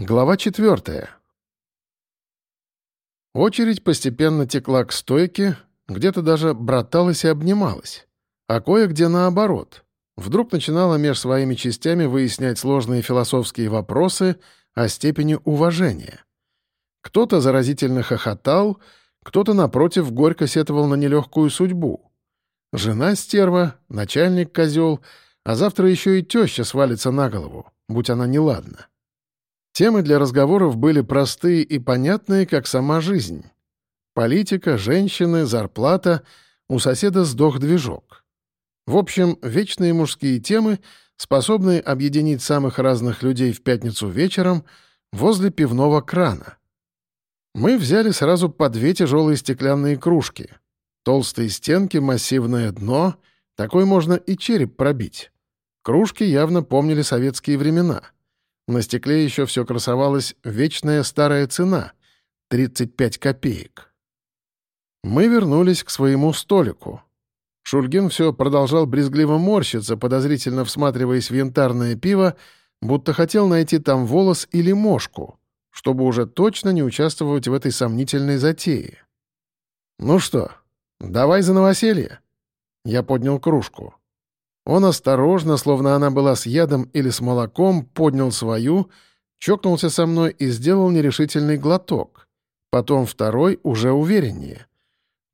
Глава четвертая. Очередь постепенно текла к стойке, где-то даже браталась и обнималась, а кое-где наоборот. Вдруг начинала меж своими частями выяснять сложные философские вопросы о степени уважения. Кто-то заразительно хохотал, кто-то, напротив, горько сетовал на нелегкую судьбу. Жена стерва, начальник козел, а завтра еще и теща свалится на голову, будь она неладна. Темы для разговоров были простые и понятные, как сама жизнь. Политика, женщины, зарплата, у соседа сдох движок. В общем, вечные мужские темы, способные объединить самых разных людей в пятницу вечером возле пивного крана. Мы взяли сразу по две тяжелые стеклянные кружки. Толстые стенки, массивное дно. Такой можно и череп пробить. Кружки явно помнили советские времена — на стекле еще все красовалась вечная старая цена — 35 копеек. Мы вернулись к своему столику. Шульгин все продолжал брезгливо морщиться, подозрительно всматриваясь в янтарное пиво, будто хотел найти там волос или мошку, чтобы уже точно не участвовать в этой сомнительной затее. «Ну что, давай за новоселье?» Я поднял кружку. Он осторожно, словно она была с ядом или с молоком, поднял свою, чокнулся со мной и сделал нерешительный глоток. Потом второй уже увереннее.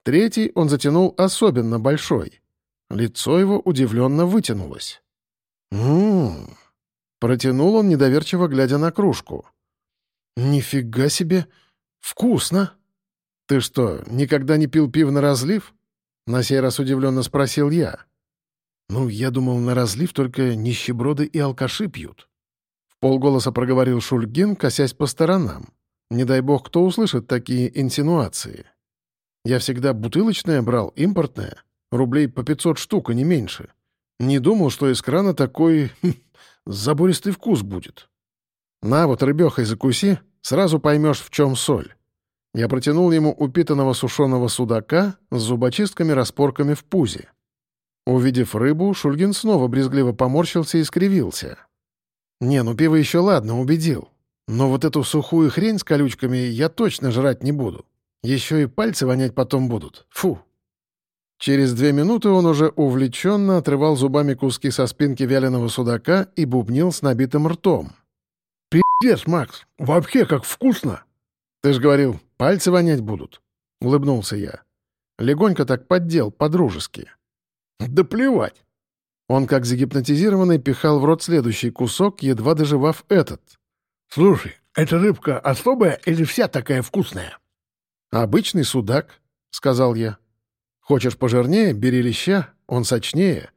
Третий он затянул особенно большой. Лицо его удивленно вытянулось. «М-м-м!» Протянул он, недоверчиво глядя на кружку. «Нифига себе! Вкусно!» «Ты что, никогда не пил пиво на разлив?» На сей раз удивленно спросил я. «Ну, я думал, на разлив только нищеброды и алкаши пьют». В полголоса проговорил Шульгин, косясь по сторонам. Не дай бог, кто услышит такие инсинуации. Я всегда бутылочное брал, импортное. Рублей по 500 штук, а не меньше. Не думал, что из крана такой хм, забористый вкус будет. На вот рыбехой закуси, сразу поймешь, в чем соль. Я протянул ему упитанного сушеного судака с зубочистками-распорками в пузе. Увидев рыбу, Шульгин снова брезгливо поморщился и скривился. «Не, ну пиво еще ладно, убедил. Но вот эту сухую хрень с колючками я точно жрать не буду. Еще и пальцы вонять потом будут. Фу!» Через две минуты он уже увлеченно отрывал зубами куски со спинки вяленого судака и бубнил с набитым ртом. «Пиздец, Макс! Вообще как вкусно!» «Ты ж говорил, пальцы вонять будут!» — улыбнулся я. Легонько так поддел, по-дружески. Да плевать. Он, как загипнотизированный, пихал в рот следующий кусок, едва доживав этот. «Слушай, эта рыбка особая или вся такая вкусная?» «Обычный судак», — сказал я. «Хочешь пожирнее — бери леща, он сочнее.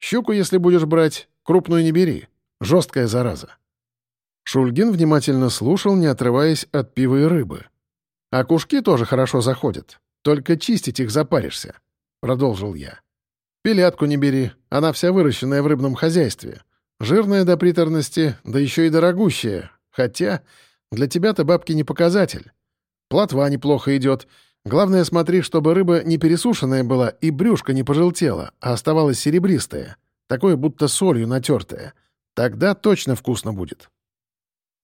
Щуку, если будешь брать, крупную не бери. Жесткая зараза». Шульгин внимательно слушал, не отрываясь от пива и рыбы. «А кушки тоже хорошо заходят. Только чистить их запаришься», — продолжил я. Пилятку не бери, она вся выращенная в рыбном хозяйстве. Жирная до приторности, да еще и дорогущая. Хотя для тебя-то бабки не показатель. Плотва неплохо идет. Главное, смотри, чтобы рыба не пересушенная была и брюшко не пожелтело, а оставалась серебристая. Такое будто солью натертое. Тогда точно вкусно будет.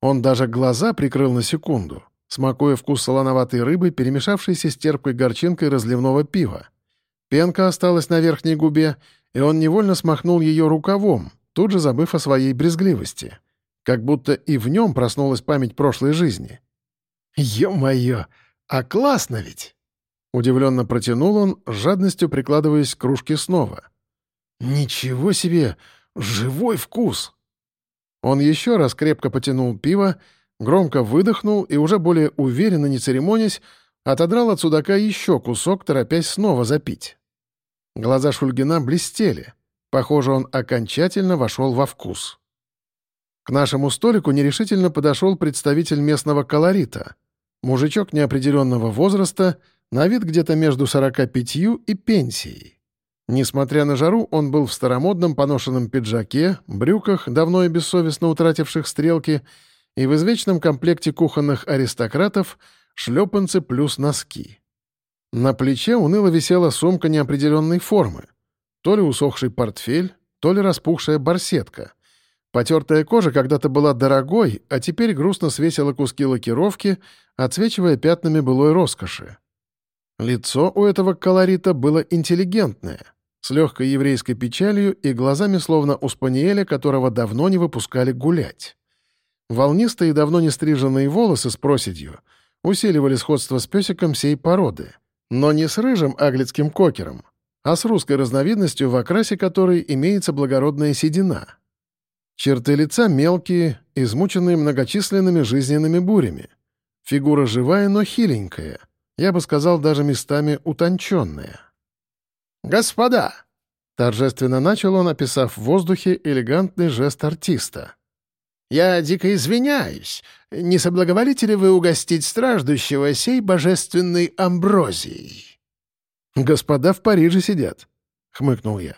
Он даже глаза прикрыл на секунду, смакуя вкус солоноватой рыбы, перемешавшейся с терпкой горчинкой разливного пива. Пенка осталась на верхней губе, и он невольно смахнул ее рукавом, тут же забыв о своей брезгливости. Как будто и в нем проснулась память прошлой жизни. «Ё-моё! А классно ведь!» Удивленно протянул он, с жадностью прикладываясь к кружке снова. «Ничего себе! Живой вкус!» Он еще раз крепко потянул пиво, громко выдохнул и уже более уверенно, не церемонясь, отодрал от судака еще кусок, торопясь снова запить. Глаза Шульгина блестели. Похоже, он окончательно вошел во вкус. К нашему столику нерешительно подошел представитель местного колорита. Мужичок неопределенного возраста, на вид где-то между 45 и пенсией. Несмотря на жару, он был в старомодном поношенном пиджаке, брюках, давно и бессовестно утративших стрелки, и в извечном комплекте кухонных аристократов шлепанцы плюс носки. На плече уныло висела сумка неопределенной формы. То ли усохший портфель, то ли распухшая барсетка. Потертая кожа когда-то была дорогой, а теперь грустно свесила куски лакировки, отсвечивая пятнами былой роскоши. Лицо у этого колорита было интеллигентное, с легкой еврейской печалью и глазами словно у спаниеля, которого давно не выпускали гулять. Волнистые давно не стриженные волосы с проседью усиливали сходство с песиком сей породы, но не с рыжим аглицким кокером, а с русской разновидностью, в окрасе которой имеется благородная седина. Черты лица мелкие, измученные многочисленными жизненными бурями. Фигура живая, но хиленькая, я бы сказал, даже местами утонченная. «Господа!» — торжественно начал он, описав в воздухе элегантный жест артиста. «Я дико извиняюсь. Не соблаговолите ли вы угостить страждущего сей божественной амброзией?» «Господа в Париже сидят», — хмыкнул я.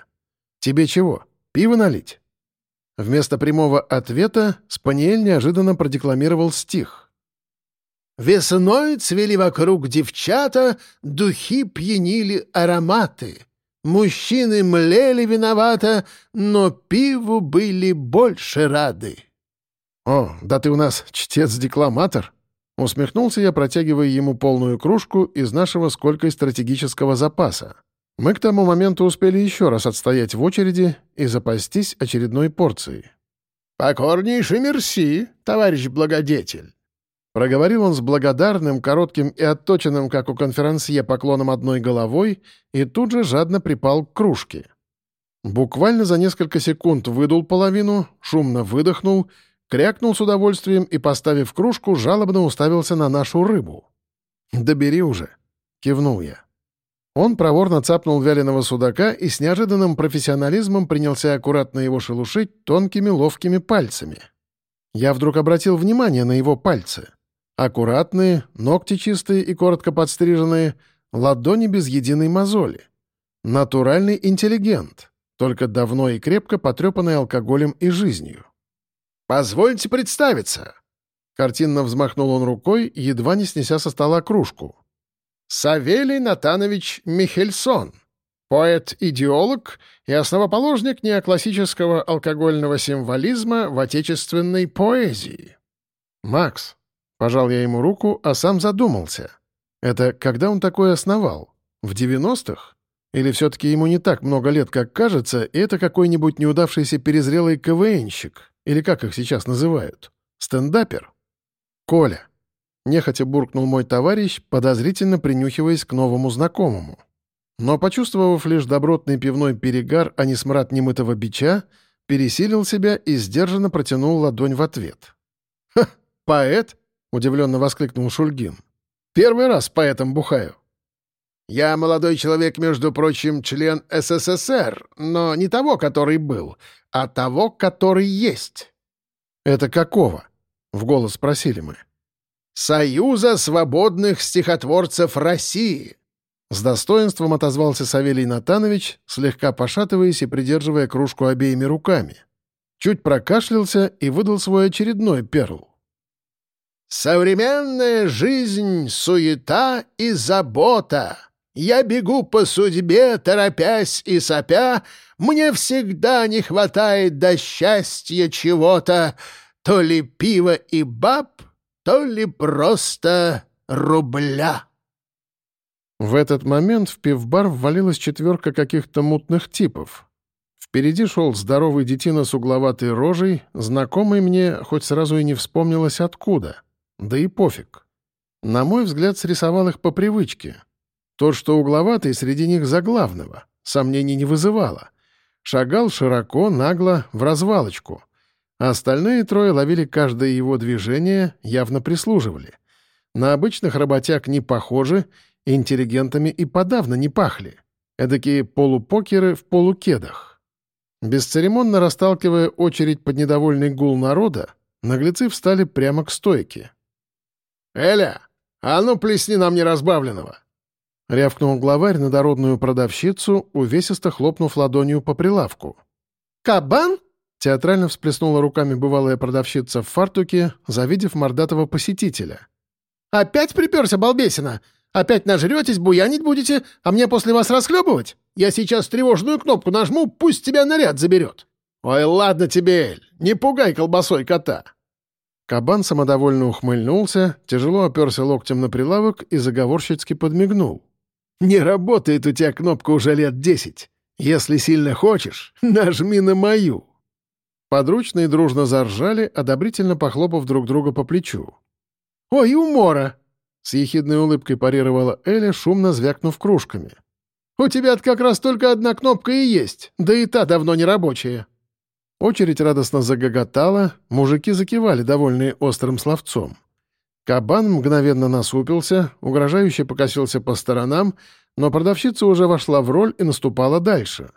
«Тебе чего, пиво налить?» Вместо прямого ответа Спаниель неожиданно продекламировал стих. «Весной цвели вокруг девчата, духи пьянили ароматы. Мужчины млели виновато, но пиву были больше рады». «О, да ты у нас чтец-декламатор!» Усмехнулся я, протягивая ему полную кружку из нашего сколько стратегического запаса. Мы к тому моменту успели еще раз отстоять в очереди и запастись очередной порцией. «Покорнейший мерси, товарищ благодетель!» Проговорил он с благодарным, коротким и отточенным, как у конферансье, поклоном одной головой и тут же жадно припал к кружке. Буквально за несколько секунд выдул половину, шумно выдохнул — крякнул с удовольствием и, поставив кружку, жалобно уставился на нашу рыбу. «Да бери уже», — кивнул я. Он проворно цапнул вяленого судака и с неожиданным профессионализмом принялся аккуратно его шелушить тонкими ловкими пальцами. Я вдруг обратил внимание на его пальцы. Аккуратные, ногти чистые и коротко подстриженные, ладони без единой мозоли. Натуральный интеллигент, только давно и крепко потрепанный алкоголем и жизнью. «Позвольте представиться!» Картинно взмахнул он рукой, едва не снеся со стола кружку. «Савелий Натанович Михельсон, поэт-идеолог и основоположник неоклассического алкогольного символизма в отечественной поэзии». «Макс», — пожал я ему руку, а сам задумался. «Это когда он такое основал? В девяностых? Или все-таки ему не так много лет, как кажется, и это какой-нибудь неудавшийся перезрелый КВНщик?» Или как их сейчас называют, стендапер. Коля. Нехотя буркнул мой товарищ, подозрительно принюхиваясь к новому знакомому. Но, почувствовав лишь добротный пивной перегар, а не смрад немытого бича, пересилил себя и сдержанно протянул ладонь в ответ. «Ха, поэт?» — удивленно воскликнул Шульгин. «Первый раз поэтом бухаю». «Я молодой человек, между прочим, член СССР, но не того, который был, а того, который есть». «Это какого?» — в голос спросили мы. «Союза свободных стихотворцев России», — с достоинством отозвался Савелий Натанович, слегка пошатываясь и придерживая кружку обеими руками. Чуть прокашлялся и выдал свой очередной перл. «Современная жизнь — суета и забота. Я бегу по судьбе, торопясь и сопя, мне всегда не хватает до счастья чего-то, то ли пива и баб, то ли просто рубля. В этот момент в пивбар ввалилась четверка каких-то мутных типов. Впереди шел здоровый детина с угловатой рожей, знакомый мне, хоть сразу и не вспомнилось откуда. Да и пофиг. На мой взгляд, срисовал их по привычке. То, что угловатый среди них заглавного, сомнений не вызывало — Шагал широко, нагло, в развалочку. А остальные трое ловили каждое его движение, явно прислуживали. На обычных работяг не похожи, интеллигентами и подавно не пахли. Эдакие полупокеры в полукедах. Бесцеремонно расталкивая очередь под недовольный гул народа, наглецы встали прямо к стойке. «Эля, а ну плесни нам неразбавленного!» Рявкнул главарь на дородную продавщицу, увесисто хлопнув ладонью по прилавку. «Кабан?» — театрально всплеснула руками бывалая продавщица в фартуке, завидев мордатого посетителя. «Опять приперся, балбесина? Опять нажретесь, буянить будете, а мне после вас расхлебывать? Я сейчас тревожную кнопку нажму, пусть тебя наряд заберет». «Ой, ладно тебе, Эль, не пугай колбасой кота!» Кабан самодовольно ухмыльнулся, тяжело оперся локтем на прилавок и заговорщицки подмигнул. «Не работает у тебя кнопка уже лет десять. Если сильно хочешь, нажми на мою». Подручные дружно заржали, одобрительно похлопав друг друга по плечу. «Ой, умора!» — с ехидной улыбкой парировала Эля, шумно звякнув кружками. «У тебя как раз только одна кнопка и есть, да и та давно не рабочая». Очередь радостно загоготала, мужики закивали, довольные острым словцом. Кабан мгновенно насупился, угрожающе покосился по сторонам, но продавщица уже вошла в роль и наступала дальше.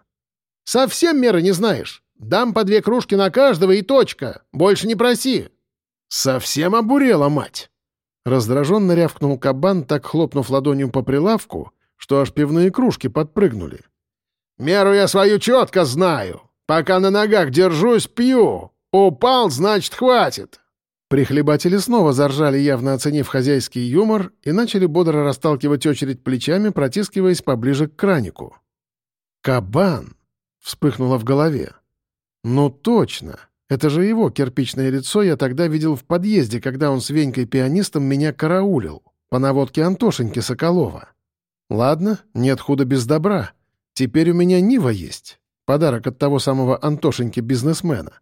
«Совсем меры не знаешь? Дам по две кружки на каждого и точка. Больше не проси». «Совсем обурела, мать!» Раздраженно рявкнул кабан, так хлопнув ладонью по прилавку, что аж пивные кружки подпрыгнули. «Меру я свою четко знаю. Пока на ногах держусь, пью. Упал, значит, хватит». Прихлебатели снова заржали, явно оценив хозяйский юмор, и начали бодро расталкивать очередь плечами, протискиваясь поближе к кранику. «Кабан!» — вспыхнуло в голове. «Ну точно! Это же его кирпичное лицо я тогда видел в подъезде, когда он с Венькой-пианистом меня караулил, по наводке Антошеньки Соколова. Ладно, нет худа без добра. Теперь у меня Нива есть. Подарок от того самого Антошеньки-бизнесмена.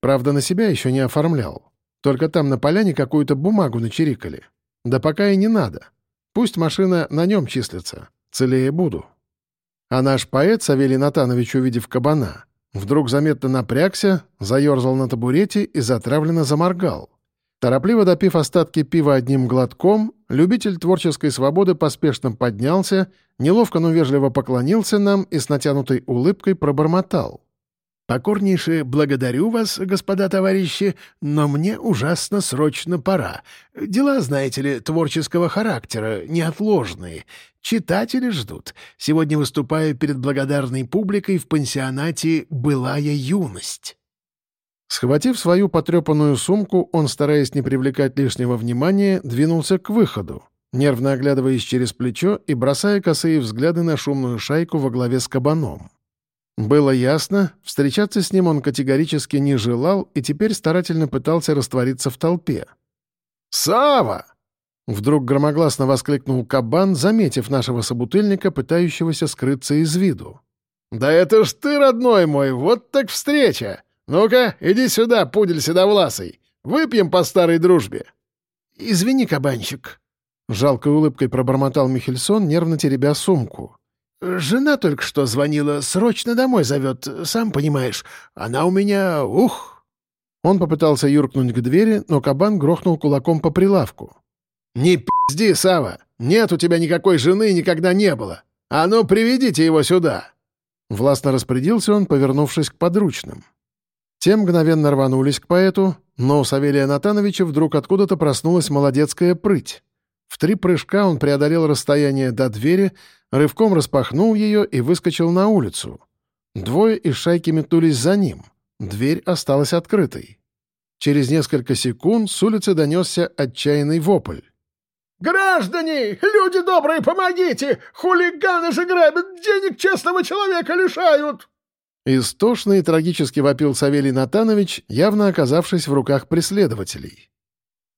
Правда, на себя еще не оформлял. Только там на поляне какую-то бумагу начерикали. Да пока и не надо. Пусть машина на нем числится. Целее буду. А наш поэт Савелий Натанович, увидев кабана, вдруг заметно напрягся, заерзал на табурете и затравленно заморгал. Торопливо допив остатки пива одним глотком, любитель творческой свободы поспешно поднялся, неловко, но вежливо поклонился нам и с натянутой улыбкой пробормотал. «Покорнейше благодарю вас, господа товарищи, но мне ужасно срочно пора. Дела, знаете ли, творческого характера, неотложные. Читатели ждут. Сегодня выступаю перед благодарной публикой в пансионате «Былая юность». Схватив свою потрепанную сумку, он, стараясь не привлекать лишнего внимания, двинулся к выходу, нервно оглядываясь через плечо и бросая косые взгляды на шумную шайку во главе с кабаном. Было ясно, встречаться с ним он категорически не желал и теперь старательно пытался раствориться в толпе. «Сава!» Вдруг громогласно воскликнул кабан, заметив нашего собутыльника, пытающегося скрыться из виду. «Да это ж ты, родной мой, вот так встреча! «Ну-ка, иди сюда, пудель седовласый. Выпьем по старой дружбе». «Извини, кабанчик», — жалкой улыбкой пробормотал Михельсон, нервно теребя сумку. «Жена только что звонила, срочно домой зовет, сам понимаешь. Она у меня... ух!» Он попытался юркнуть к двери, но кабан грохнул кулаком по прилавку. «Не пизди, Сава! Нет у тебя никакой жены никогда не было! А ну, приведите его сюда!» Властно распорядился он, повернувшись к подручным. Те мгновенно рванулись к поэту, но у Савелия Натановича вдруг откуда-то проснулась молодецкая прыть. В три прыжка он преодолел расстояние до двери, рывком распахнул ее и выскочил на улицу. Двое из шайки метнулись за ним. Дверь осталась открытой. Через несколько секунд с улицы донесся отчаянный вопль. «Граждане! Люди добрые, помогите! Хулиганы же грабят! Денег честного человека лишают!» Истошно и трагически вопил Савелий Натанович, явно оказавшись в руках преследователей.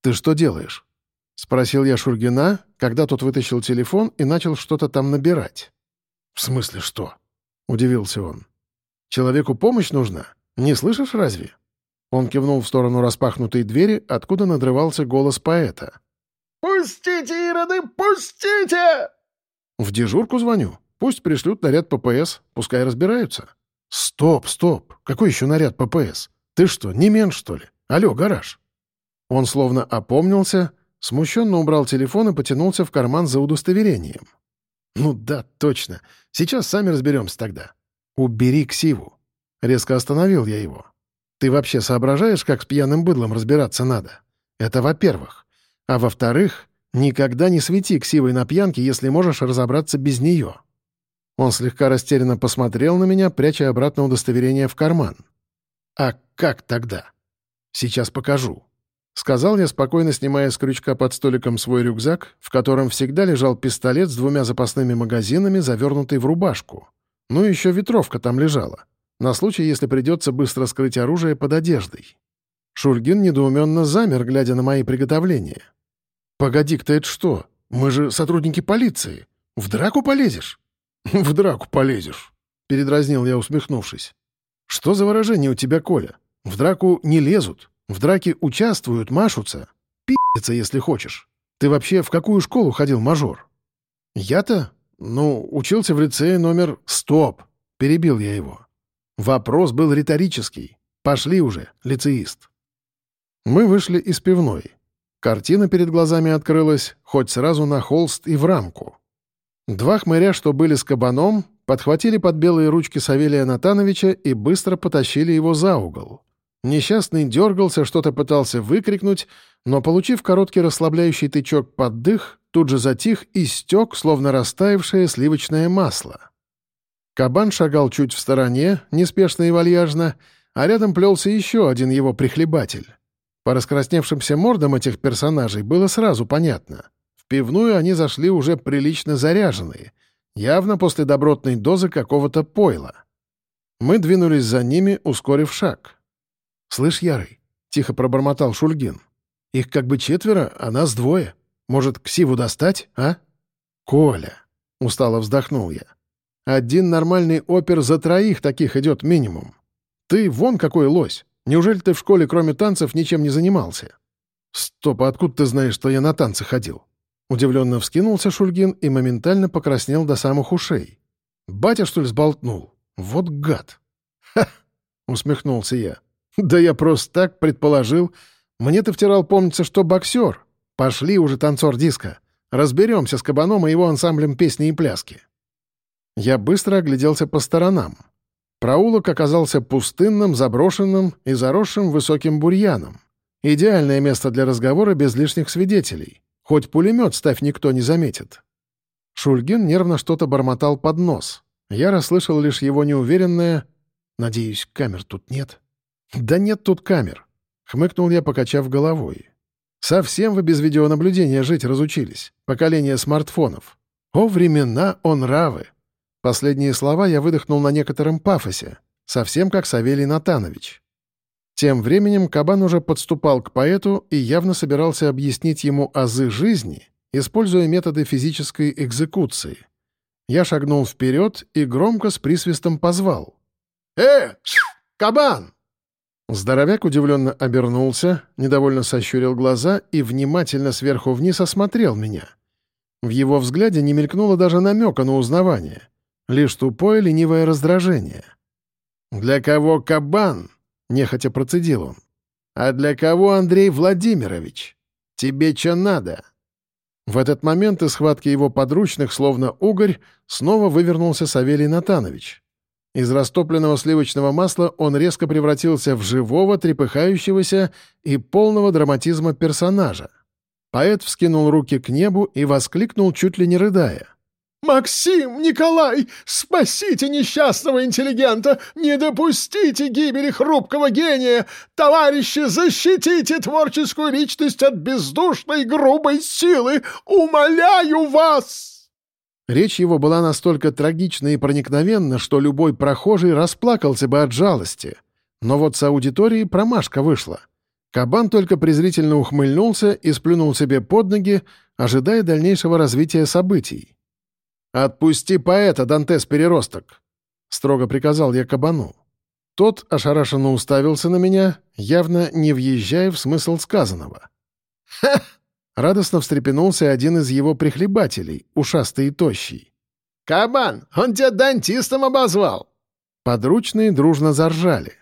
«Ты что делаешь?» — спросил я Шургина, когда тот вытащил телефон и начал что-то там набирать. «В смысле что?» — удивился он. «Человеку помощь нужна? Не слышишь разве?» Он кивнул в сторону распахнутой двери, откуда надрывался голос поэта. «Пустите, ироды, пустите!» «В дежурку звоню. Пусть пришлют наряд ППС, пускай разбираются». «Стоп, стоп! Какой еще наряд ППС? Ты что, не мент, что ли? Алло, гараж!» Он словно опомнился, смущенно убрал телефон и потянулся в карман за удостоверением. «Ну да, точно. Сейчас сами разберемся тогда. Убери ксиву». Резко остановил я его. «Ты вообще соображаешь, как с пьяным быдлом разбираться надо? Это во-первых. А во-вторых, никогда не свети ксивой на пьянке, если можешь разобраться без нее». Он слегка растерянно посмотрел на меня, пряча обратно удостоверение в карман. «А как тогда?» «Сейчас покажу», — сказал я, спокойно снимая с крючка под столиком свой рюкзак, в котором всегда лежал пистолет с двумя запасными магазинами, завернутый в рубашку. Ну и еще ветровка там лежала. на случай, если придется быстро скрыть оружие под одеждой. Шульгин недоуменно замер, глядя на мои приготовления. «Погоди-ка, это что? Мы же сотрудники полиции. В драку полезешь?» «В драку полезешь», — передразнил я, усмехнувшись. «Что за выражение у тебя, Коля? В драку не лезут, в драке участвуют, машутся. Пи***ться, если хочешь. Ты вообще в какую школу ходил, мажор?» «Я-то? Ну, учился в лицее номер... Стоп!» — перебил я его. Вопрос был риторический. «Пошли уже, лицеист». Мы вышли из пивной. Картина перед глазами открылась, хоть сразу на холст и в рамку. Два хмыря, что были с кабаном, подхватили под белые ручки Савелия Натановича и быстро потащили его за угол. Несчастный дергался, что-то пытался выкрикнуть, но, получив короткий расслабляющий тычок под дых, тут же затих и стек, словно растаявшее сливочное масло. Кабан шагал чуть в стороне, неспешно и вальяжно, а рядом плелся еще один его прихлебатель. По раскрасневшимся мордам этих персонажей было сразу понятно. В пивную они зашли уже прилично заряженные, явно после добротной дозы какого-то пойла. Мы двинулись за ними, ускорив шаг. «Слышь, Ярый», — тихо пробормотал Шульгин, — «их как бы четверо, а нас двое. Может, ксиву достать, а?» «Коля», — устало вздохнул я, — «один нормальный опер за троих таких идет минимум. Ты вон какой лось. Неужели ты в школе, кроме танцев, ничем не занимался?» «Стоп, а откуда ты знаешь, что я на танцы ходил?» Удивленно вскинулся Шульгин и моментально покраснел до самых ушей. «Батя, что ли, сболтнул? Вот гад!» «Ха!» — усмехнулся я. «Да я просто так предположил. Мне ты втирал, помнится, что боксер. Пошли уже, танцор диска. Разберемся с кабаном и его ансамблем песни и пляски». Я быстро огляделся по сторонам. Проулок оказался пустынным, заброшенным и заросшим высоким бурьяном. Идеальное место для разговора без лишних свидетелей. Хоть пулемет ставь, никто не заметит. Шульгин нервно что-то бормотал под нос. Я расслышал лишь его неуверенное «Надеюсь, камер тут нет?» «Да нет тут камер», — хмыкнул я, покачав головой. «Совсем вы без видеонаблюдения жить разучились. Поколение смартфонов. О, времена, о нравы!» Последние слова я выдохнул на некотором пафосе, совсем как Савелий Натанович. Тем временем кабан уже подступал к поэту и явно собирался объяснить ему азы жизни, используя методы физической экзекуции. Я шагнул вперед и громко с присвистом позвал. «Э, кабан!» Здоровяк удивленно обернулся, недовольно сощурил глаза и внимательно сверху вниз осмотрел меня. В его взгляде не мелькнуло даже намека на узнавание, лишь тупое ленивое раздражение. «Для кого кабан?» — нехотя процедил он. «А для кого Андрей Владимирович? Тебе что надо?» В этот момент из схватки его подручных, словно угорь, снова вывернулся Савелий Натанович. Из растопленного сливочного масла он резко превратился в живого, трепыхающегося и полного драматизма персонажа. Поэт вскинул руки к небу и воскликнул, чуть ли не рыдая. «Максим, Николай, спасите несчастного интеллигента! Не допустите гибели хрупкого гения! Товарищи, защитите творческую личность от бездушной грубой силы! Умоляю вас!» Речь его была настолько трагична и проникновенна, что любой прохожий расплакался бы от жалости. Но вот с аудиторией промашка вышла. Кабан только презрительно ухмыльнулся и сплюнул себе под ноги, ожидая дальнейшего развития событий. «Отпусти поэта, Дантес-переросток!» — строго приказал я кабану. Тот ошарашенно уставился на меня, явно не въезжая в смысл сказанного. «Ха!» Радостно встрепенулся один из его прихлебателей, ушастый и тощий. «Кабан, он тебя дантистом обозвал!» Подручные дружно заржали.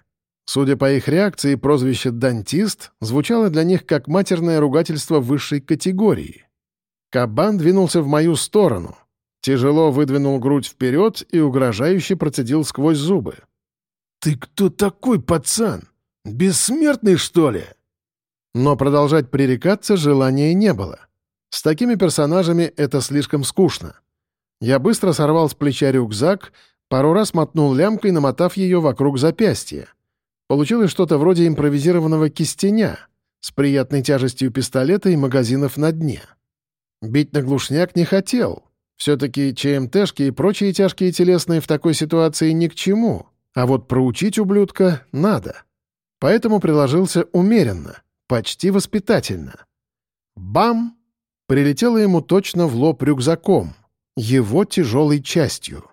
Судя по их реакции, прозвище «дантист» звучало для них как матерное ругательство высшей категории. Кабан двинулся в мою сторону. Тяжело выдвинул грудь вперед и угрожающе процедил сквозь зубы. «Ты кто такой, пацан? Бессмертный, что ли?» Но продолжать пререкаться желания не было. С такими персонажами это слишком скучно. Я быстро сорвал с плеча рюкзак, пару раз мотнул лямкой, намотав ее вокруг запястья. Получилось что-то вроде импровизированного кистеня с приятной тяжестью пистолета и магазинов на дне. Бить на глушняк не хотел. Все-таки ЧМТшки и прочие тяжкие телесные в такой ситуации ни к чему, А вот проучить ублюдка надо. Поэтому приложился умеренно, почти воспитательно. Бам! Прилетело ему точно в лоб рюкзаком, его тяжелой частью.